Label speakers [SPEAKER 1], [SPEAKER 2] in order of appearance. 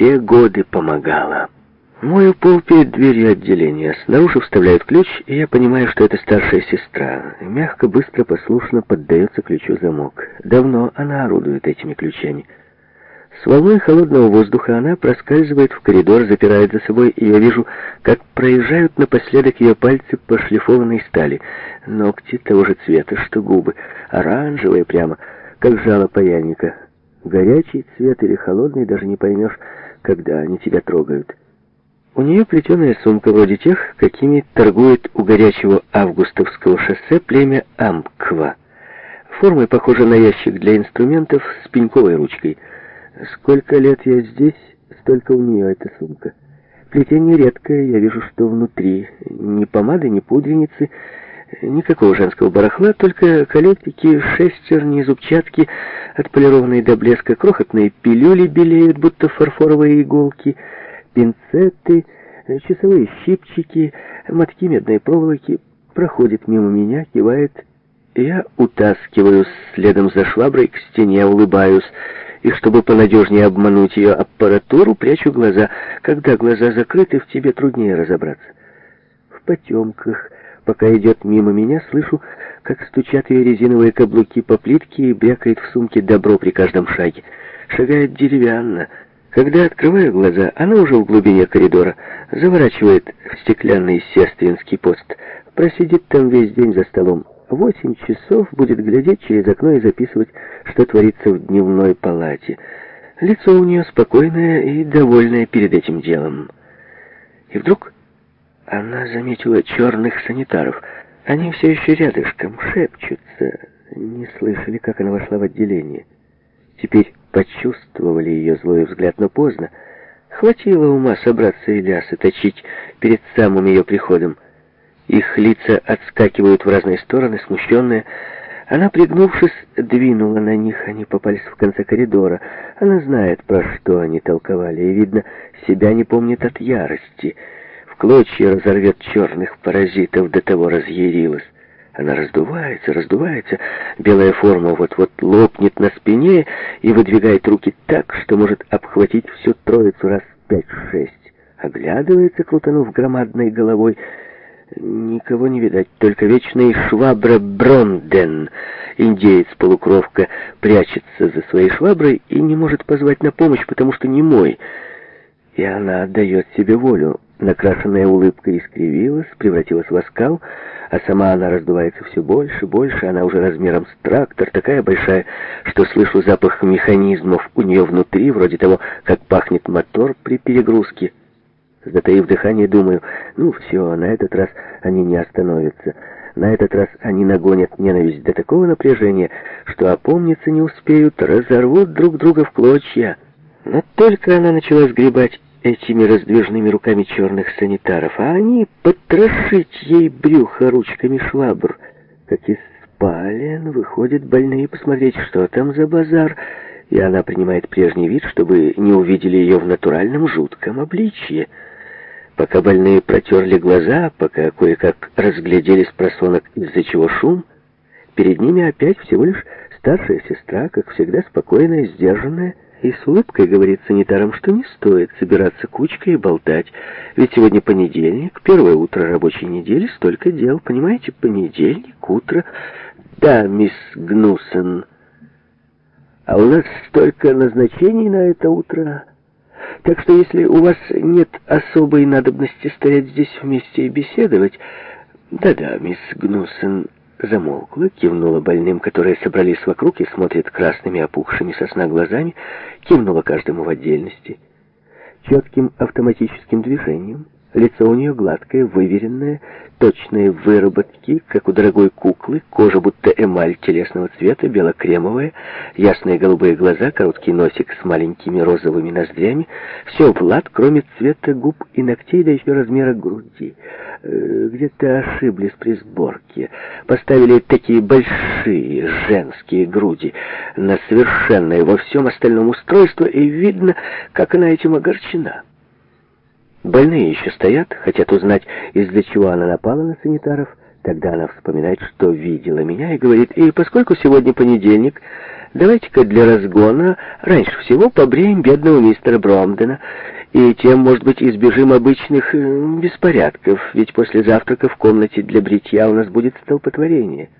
[SPEAKER 1] все годы помогала. Мою пол перед дверью отделения. Снаружи вставляют ключ, и я понимаю, что это старшая сестра. Мягко, быстро, послушно поддается ключу замок. Давно она орудует этими ключами. С волной холодного воздуха она проскальзывает в коридор, запирает за собой, и я вижу, как проезжают напоследок ее пальцы по шлифованной стали. Ногти того же цвета, что губы, оранжевые прямо, как жало паяльника. Горячий цвет или холодный, даже не поймешь когда они тебя трогают. У нее плетеная сумка вроде тех, какими торгует у горячего августовского шоссе племя Амква. Формой похожа на ящик для инструментов с пеньковой ручкой. Сколько лет я здесь, столько у нее эта сумка. Плетение редкое, я вижу, что внутри. Ни помады, ни пудреницы, Никакого женского барахла, только колетики, шестерни, зубчатки, отполированные до блеска, крохотные пилюли белеют, будто фарфоровые иголки, пинцеты, э, часовые щипчики, мотки медной проволоки. Проходит мимо меня, кивает. Я утаскиваю следом за шваброй к стене, улыбаюсь. И чтобы понадежнее обмануть ее аппаратуру, прячу глаза. Когда глаза закрыты, в тебе труднее разобраться. В потемках пока идет мимо меня, слышу, как стучат ее резиновые каблуки по плитке и брякает в сумке добро при каждом шаге. Шагает деревянно. Когда открываю глаза, она уже в глубине коридора, заворачивает в стеклянный сестринский пост, просидит там весь день за столом. Восемь часов будет глядеть через окно и записывать, что творится в дневной палате. Лицо у нее спокойное и довольное перед этим делом. И вдруг... Она заметила черных санитаров. Они все еще рядышком шепчутся. Не слышали, как она вошла в отделение. Теперь почувствовали ее злой взгляд, но поздно. Хватило ума собраться и лясы точить перед самым ее приходом. Их лица отскакивают в разные стороны, смущенные. Она, пригнувшись, двинула на них. Они попались в конце коридора. Она знает, про что они толковали, и, видно, себя не помнит от ярости клочья разорвет черных паразитов, до того разъярилась. Она раздувается, раздувается, белая форма вот-вот лопнет на спине и выдвигает руки так, что может обхватить всю троицу раз пять-шесть. Оглядывается, крутанув громадной головой, Никого не видать, только вечный швабра Бронден. Индеец-полукровка прячется за своей шваброй и не может позвать на помощь, потому что не мой. И она отдает себе волю. Накрашенная улыбка искривилась, превратилась в оскал, а сама она раздувается все больше, больше, она уже размером с трактор, такая большая, что слышу запах механизмов у нее внутри, вроде того, как пахнет мотор при перегрузке. Затаив дыхание, думаю, ну все, на этот раз они не остановятся. На этот раз они нагонят ненависть до такого напряжения, что опомниться не успеют, разорвут друг друга в клочья. Но только она начала сгребать этими раздвижными руками черных санитаров, а они потрошить ей брюхо ручками швабр, как из спален выходят больные посмотреть, что там за базар, и она принимает прежний вид, чтобы не увидели ее в натуральном жутком обличье. Пока больные протерли глаза, пока кое-как разглядели с просонок, из-за чего шум, перед ними опять всего лишь старшая сестра, как всегда спокойная, сдержанная, и с улыбкой говорит санитарам, что не стоит собираться кучкой и болтать, ведь сегодня понедельник, первое утро рабочей недели, столько дел, понимаете, понедельник, утро. Да, мисс Гнусон, а у нас столько назначений на это утро, так что если у вас нет особой надобности стоять здесь вместе и беседовать... Да-да, мисс Гнусон, замолкла, кивнула больным, которые собрались вокруг и смотрят красными, опухшими сосна глазами, кивнула каждому в отдельности. Четким автоматическим движением — Лицо у нее гладкое, выверенное, точные выработки, как у дорогой куклы, кожа будто эмаль телесного цвета, белокремовая, ясные голубые глаза, короткий носик с маленькими розовыми ноздрями. Все влад, кроме цвета губ и ногтей, да еще размера груди. Э, где-то ошиблись при сборке. Поставили такие большие женские груди на совершенное во всем остальном устройство, и видно, как она этим огорчена. Больные еще стоят, хотят узнать, из-за чего она напала на санитаров. Тогда она вспоминает, что видела меня и говорит, «И поскольку сегодня понедельник, давайте-ка для разгона раньше всего побреем бедного мистера Бромдена, и тем, может быть, избежим обычных э, беспорядков, ведь после завтрака в комнате для бритья у нас будет столпотворение».